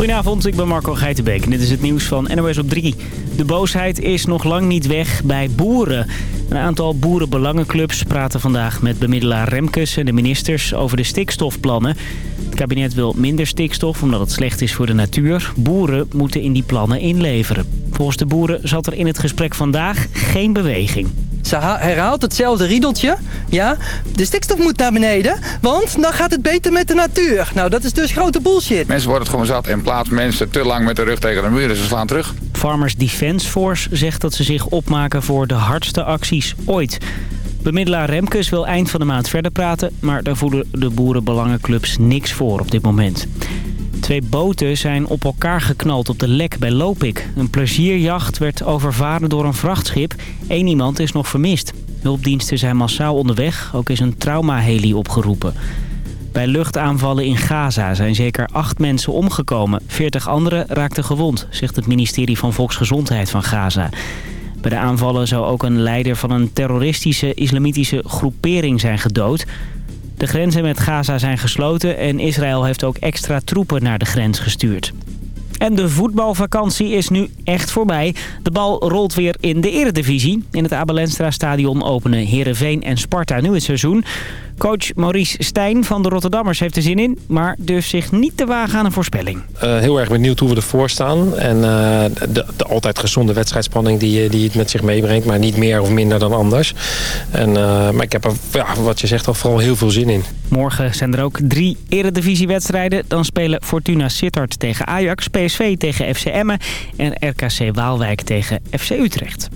Goedenavond, ik ben Marco Geitenbeek en dit is het nieuws van NOS op 3. De boosheid is nog lang niet weg bij boeren. Een aantal boerenbelangenclubs praten vandaag met bemiddelaar Remkes en de ministers over de stikstofplannen. Het kabinet wil minder stikstof omdat het slecht is voor de natuur. Boeren moeten in die plannen inleveren. Volgens de boeren zat er in het gesprek vandaag geen beweging. Ze herhaalt hetzelfde riedeltje. Ja, de stikstof moet naar beneden, want dan gaat het beter met de natuur. Nou, dat is dus grote bullshit. Mensen worden het gewoon zat en plaats mensen te lang met de rug tegen de muur. Dus ze slaan terug. Farmers Defence Force zegt dat ze zich opmaken voor de hardste acties ooit. Bemiddelaar Remkes wil eind van de maand verder praten... maar daar voelen de boerenbelangenclubs niks voor op dit moment. Twee boten zijn op elkaar geknald op de lek bij Lopik. Een plezierjacht werd overvaren door een vrachtschip. Eén iemand is nog vermist. Hulpdiensten zijn massaal onderweg. Ook is een traumaheli opgeroepen. Bij luchtaanvallen in Gaza zijn zeker acht mensen omgekomen. Veertig anderen raakten gewond, zegt het ministerie van Volksgezondheid van Gaza. Bij de aanvallen zou ook een leider van een terroristische islamitische groepering zijn gedood. De grenzen met Gaza zijn gesloten en Israël heeft ook extra troepen naar de grens gestuurd. En de voetbalvakantie is nu echt voorbij. De bal rolt weer in de eredivisie. In het Abelenstra stadion openen Heerenveen en Sparta nu het seizoen. Coach Maurice Stijn van de Rotterdammers heeft er zin in... maar durft zich niet te wagen aan een voorspelling. Uh, heel erg benieuwd hoe we ervoor staan. En uh, de, de, altijd gezonde wedstrijdspanning die, die het met zich meebrengt... maar niet meer of minder dan anders. En, uh, maar ik heb er, ja, wat je zegt, al vooral heel veel zin in. Morgen zijn er ook drie eredivisiewedstrijden. Dan spelen Fortuna Sittard tegen Ajax, PSV tegen FC Emmen... en RKC Waalwijk tegen FC Utrecht.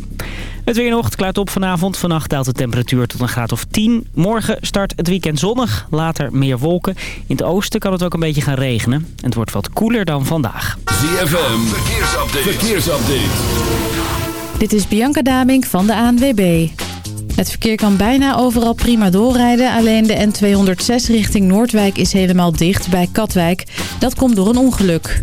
Het weer nog, het klaart op vanavond. Vannacht daalt de temperatuur tot een graad of 10. Morgen start het weekend zonnig, later meer wolken. In het oosten kan het ook een beetje gaan regenen. En het wordt wat koeler dan vandaag. ZFM, verkeersupdate. verkeersupdate. Dit is Bianca Damink van de ANWB. Het verkeer kan bijna overal prima doorrijden. Alleen de N206 richting Noordwijk is helemaal dicht bij Katwijk. Dat komt door een ongeluk.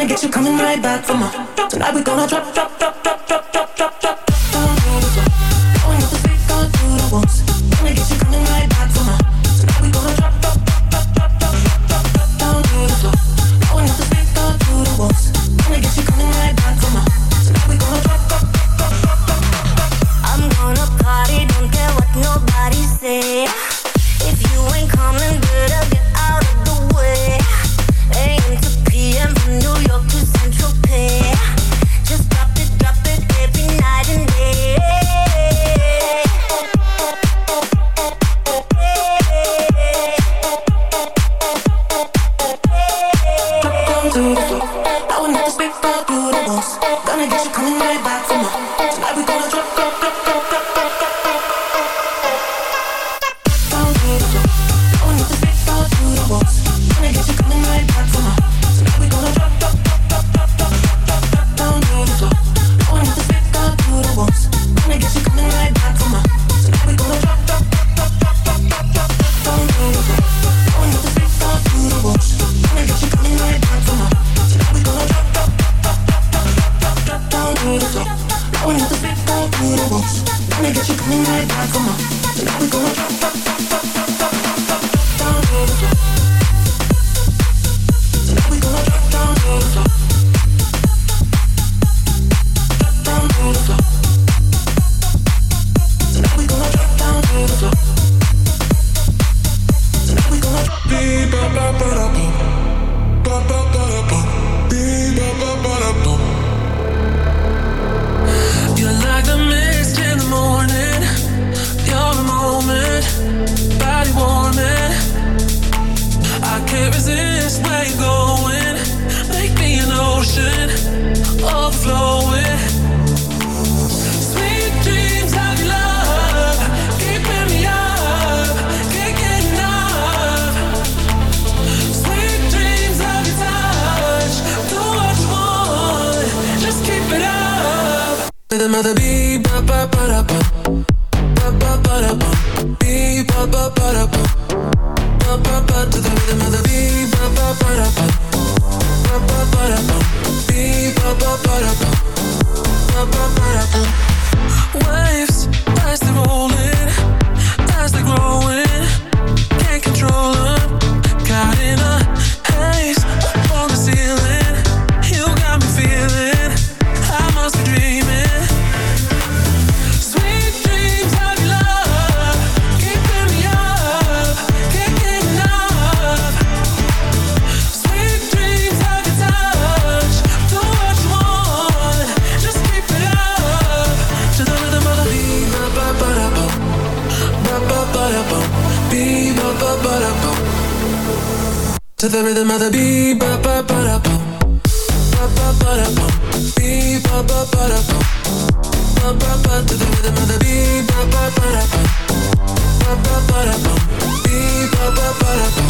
Gonna get you coming right back for more. Tonight we gonna drop, drop, drop, drop, drop, To the rhythm of the beat, ba ba ba da bum. Ba ba ba da ba ba ba da. Ba ba ba to the rhythm of the beat, ba ba ba da pa Ba ba da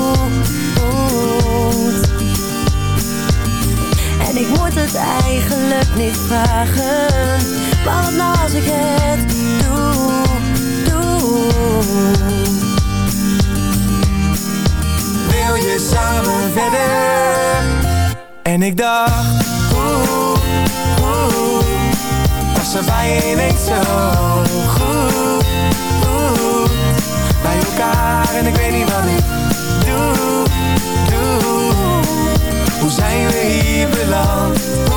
Moet het eigenlijk niet vragen. Maar wat nou als ik het doe, doe. Wil je samen verder? En ik dacht, oeh, oeh Was er bij ineens zo goed, Bij elkaar en ik weet niet wat ik zijn we hier beland?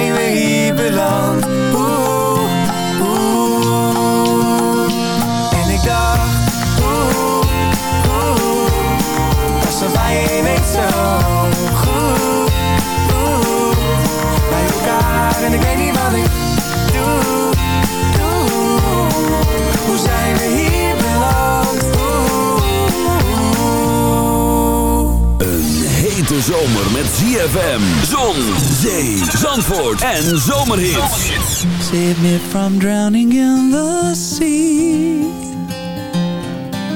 Hoe zomer met ZFM, zon, zee, zandvoort en zomerhits. Save me from drowning in the sea.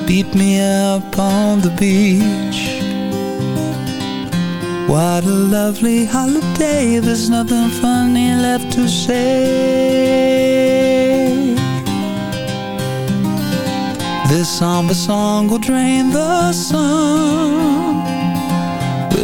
Beat me up on the beach. What a lovely holiday. There's nothing funny left to say. This somber song will drain the sun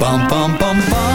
Bum bum bum ba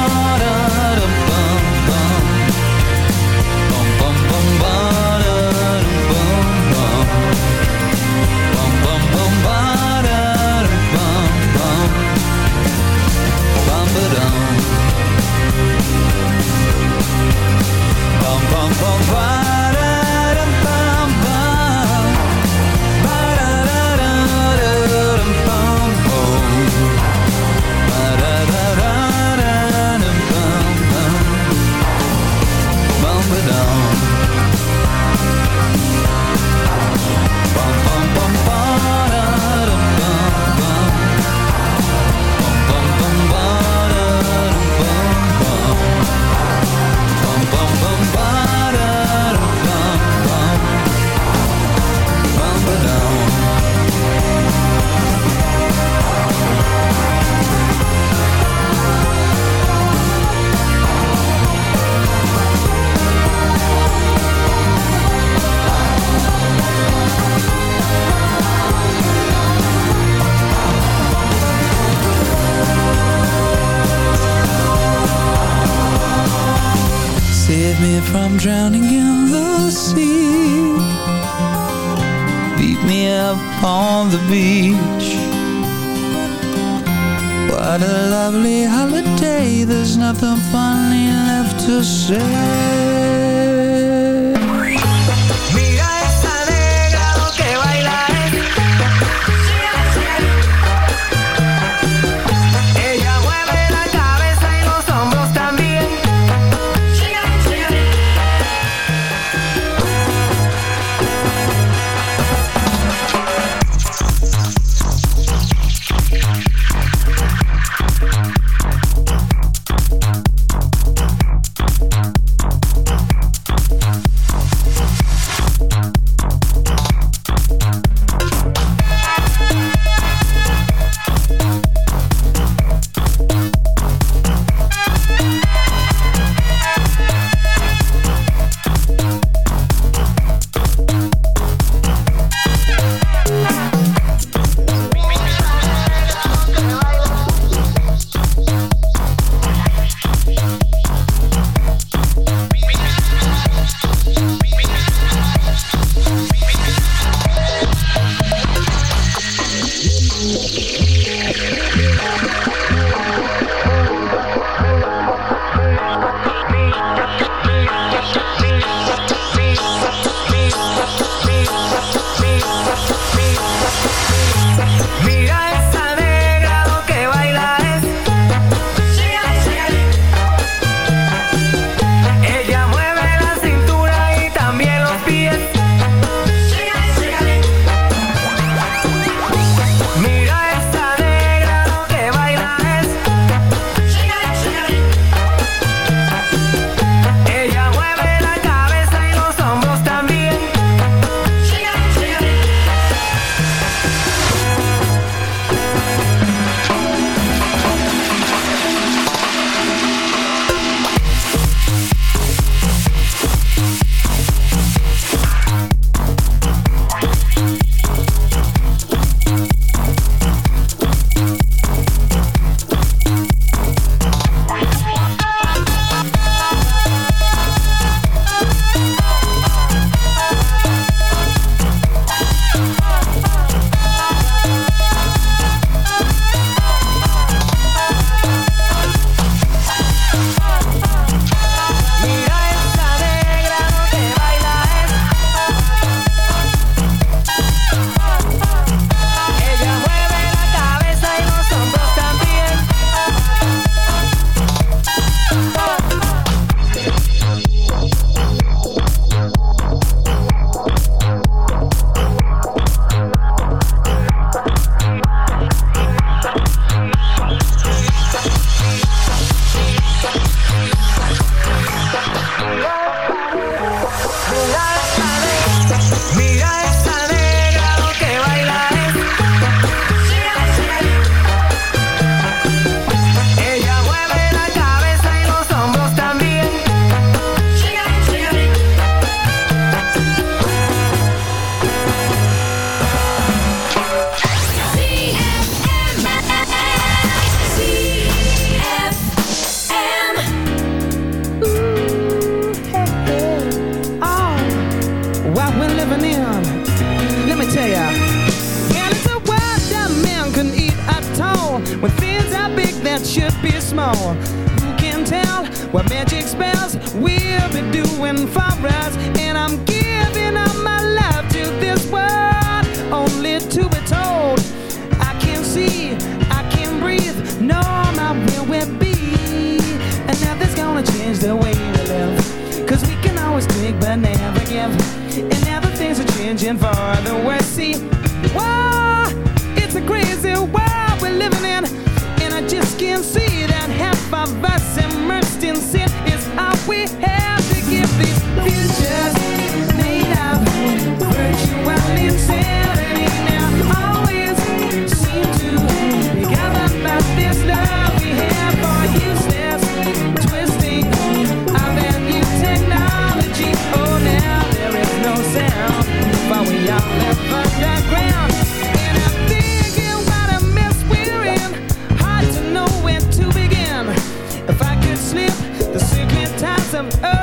oh.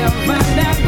never find.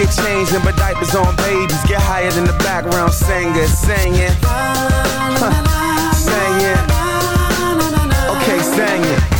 Shit changing, my diapers on babies get higher than the background singer singing. Huh. Singing. Okay, singing.